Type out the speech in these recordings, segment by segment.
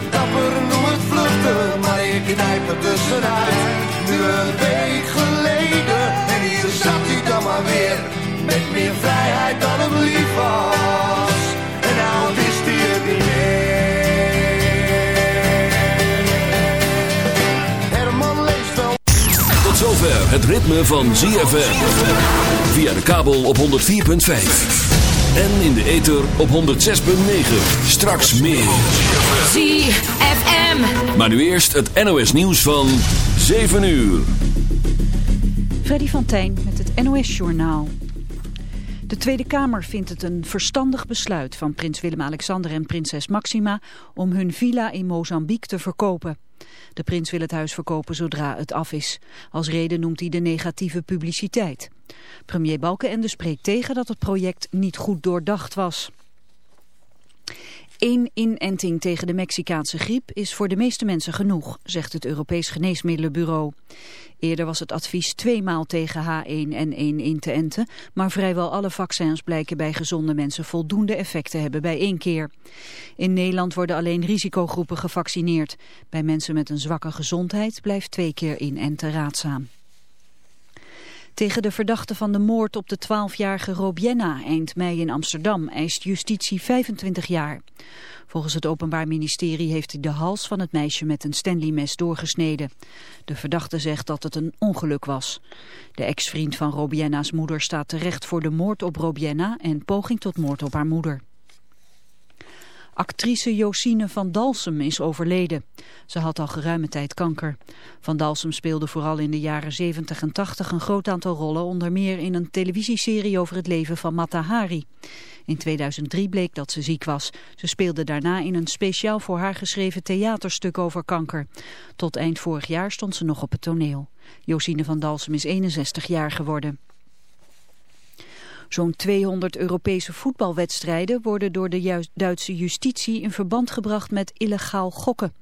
de kapper, noem het vluchten, maar ik knijp er tussenuit. Nu een week geleden, en hier zat hij dan maar weer. Met meer vrijheid dan hem lief was. En nou wist hij het niet meer. Herman leest wel. Tot zover het ritme van ZFM. Via de kabel op 104.5. En in de ether op 106.9. Straks meer. ZFM. Maar nu eerst het NOS nieuws van 7 uur. Freddy van Tijn met het NOS-journaal. De Tweede Kamer vindt het een verstandig besluit van prins Willem-Alexander en prinses Maxima om hun villa in Mozambique te verkopen. De prins wil het huis verkopen zodra het af is. Als reden noemt hij de negatieve publiciteit. Premier Balkenende spreekt tegen dat het project niet goed doordacht was. Eén inenting tegen de Mexicaanse griep is voor de meeste mensen genoeg, zegt het Europees Geneesmiddelenbureau. Eerder was het advies tweemaal tegen H1N1 in te enten, maar vrijwel alle vaccins blijken bij gezonde mensen voldoende effect te hebben bij één keer. In Nederland worden alleen risicogroepen gevaccineerd. Bij mensen met een zwakke gezondheid blijft twee keer inenten raadzaam. Tegen de verdachte van de moord op de 12-jarige Robienna eind mei in Amsterdam eist justitie 25 jaar. Volgens het Openbaar Ministerie heeft hij de hals van het meisje met een Stanley-mes doorgesneden. De verdachte zegt dat het een ongeluk was. De ex-vriend van Robienna's moeder staat terecht voor de moord op Robienna en poging tot moord op haar moeder. Actrice Josine van Dalsem is overleden. Ze had al geruime tijd kanker. Van Dalsem speelde vooral in de jaren 70 en 80 een groot aantal rollen, onder meer in een televisieserie over het leven van Mata Hari. In 2003 bleek dat ze ziek was. Ze speelde daarna in een speciaal voor haar geschreven theaterstuk over kanker. Tot eind vorig jaar stond ze nog op het toneel. Josine van Dalsem is 61 jaar geworden. Zo'n 200 Europese voetbalwedstrijden worden door de Duitse justitie in verband gebracht met illegaal gokken.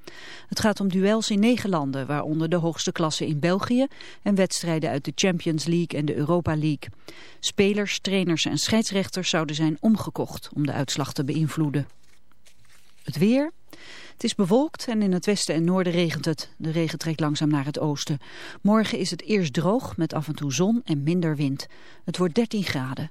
Het gaat om duels in negen landen, waaronder de hoogste klasse in België en wedstrijden uit de Champions League en de Europa League. Spelers, trainers en scheidsrechters zouden zijn omgekocht om de uitslag te beïnvloeden. Het weer... Het is bewolkt en in het westen en noorden regent het. De regen trekt langzaam naar het oosten. Morgen is het eerst droog met af en toe zon en minder wind. Het wordt 13 graden.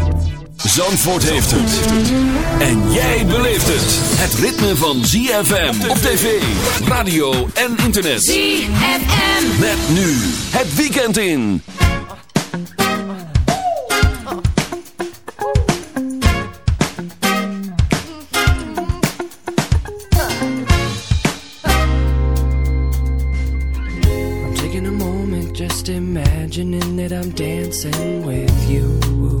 Zandvoort heeft het. En jij beleeft het. Het ritme van ZFM op tv, radio en internet. ZFM. Met nu het weekend in. I'm taking a moment just imagining that I'm dancing with you.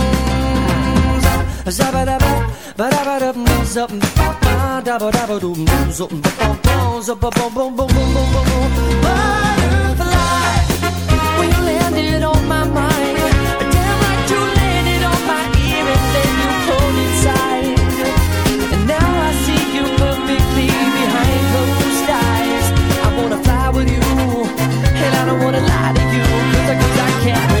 When you landed on my mind, damn you landed on my ear and then you pulled inside. And now I see you perfectly behind eyes. I wanna fly with you, and I don't wanna lie to you, 'cause I, 'cause I can't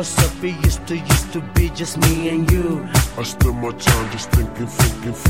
what's up? It used to, used to be just me and you. I spend my time just thinking, thinking, thinking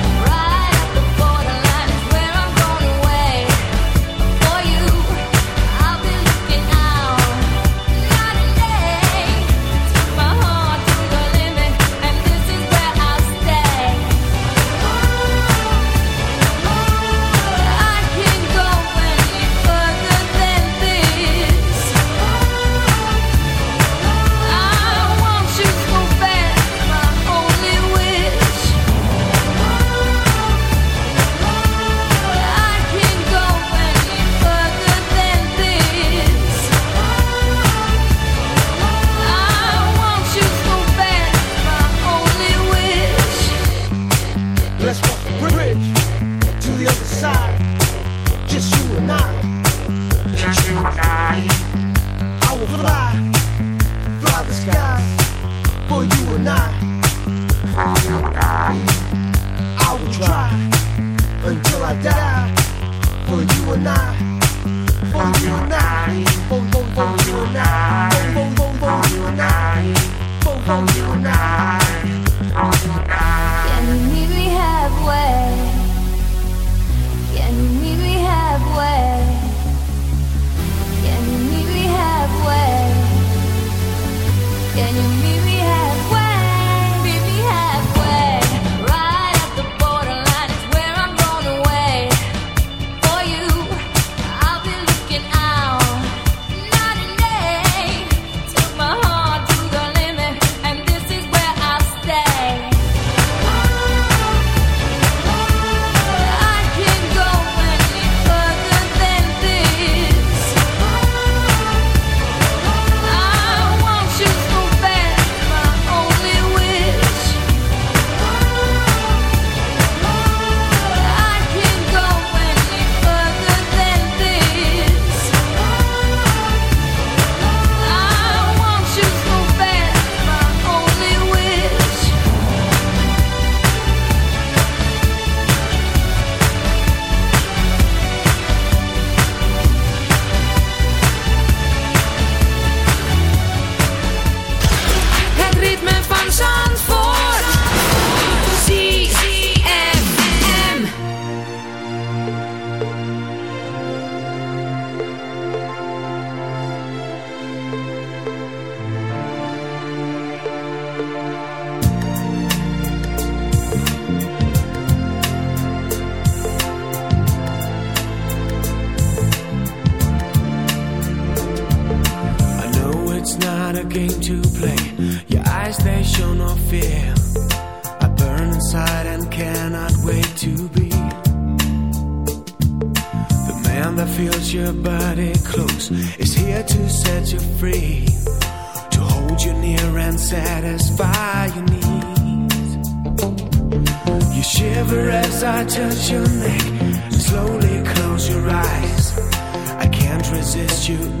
You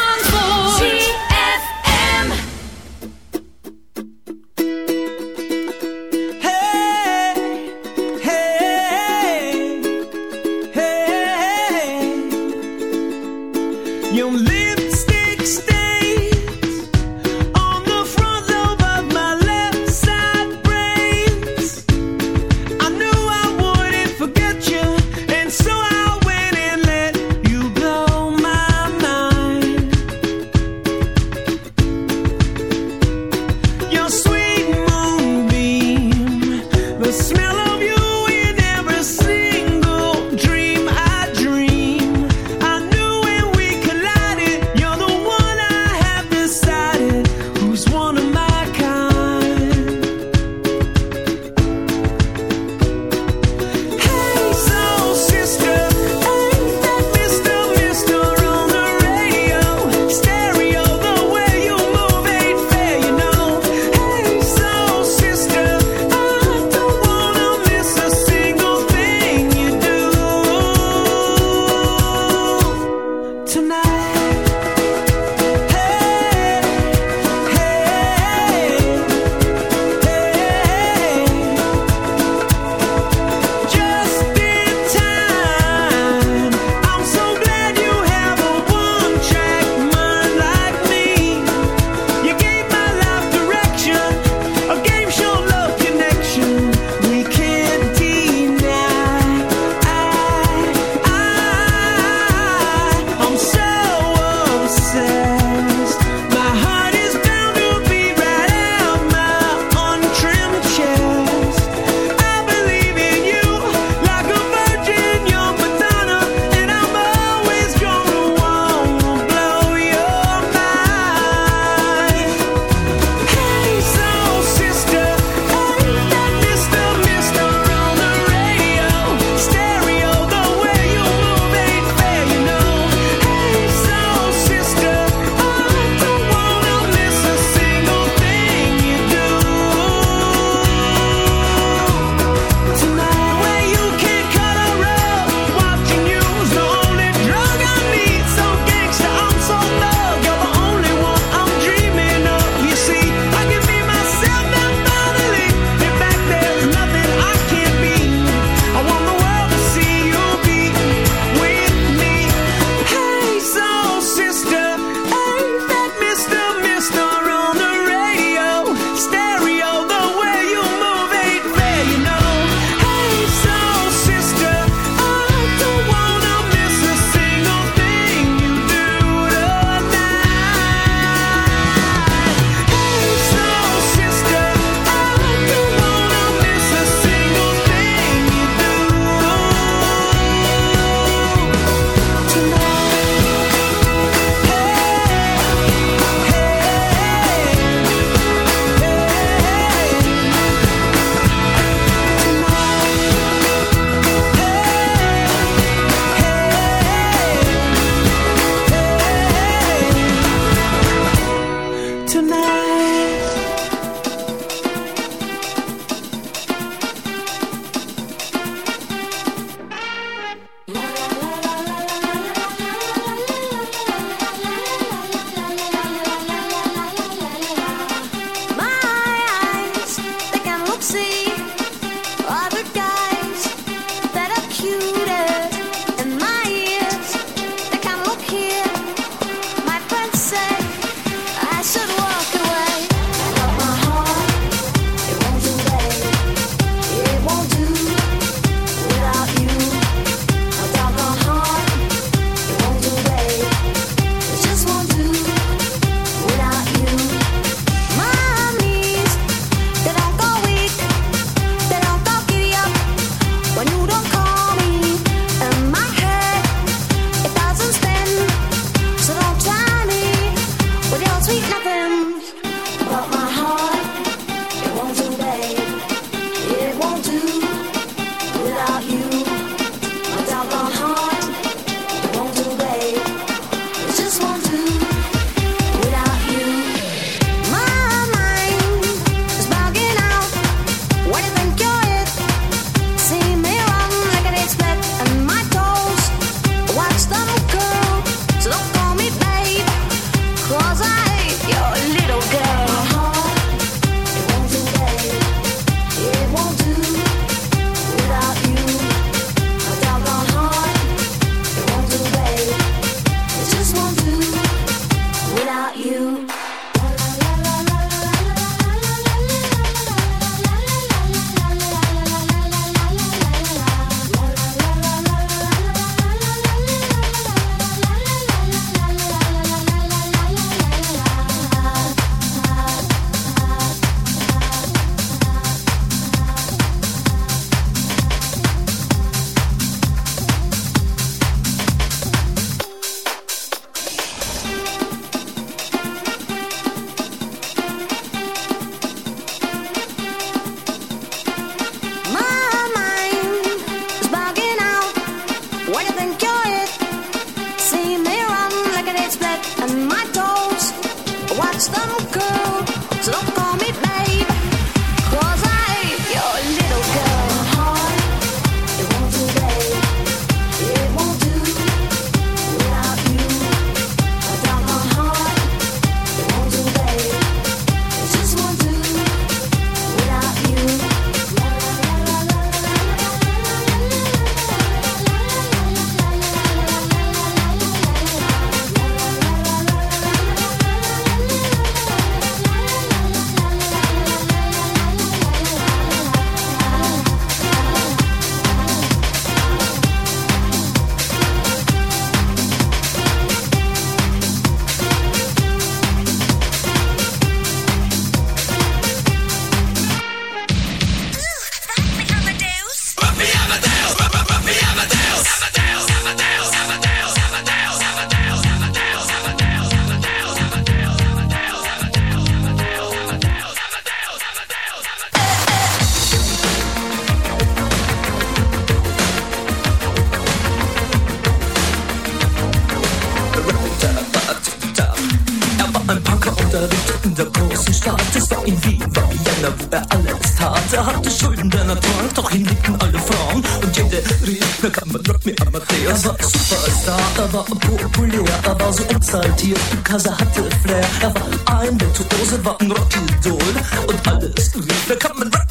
see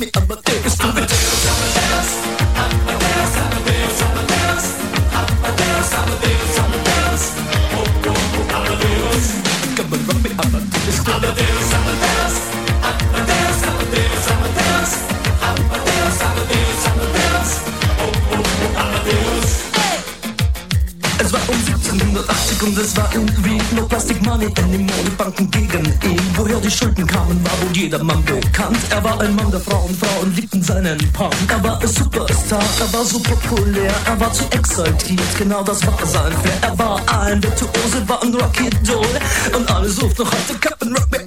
me, I'm a thick Army Animal, die Banken gegen ihn. Woher die Schulden kamen, war wohl jedermann bekannt. Er war ein Mann der Frauen, Frauen liebten seinen Punk. Er war ein Superstar, er war so populär, er war zu exaltiert, genau das war sein Flair. Er war ein Virtuose, war ein Rocky Doll. Und alle suchten noch heute Captain Rock Me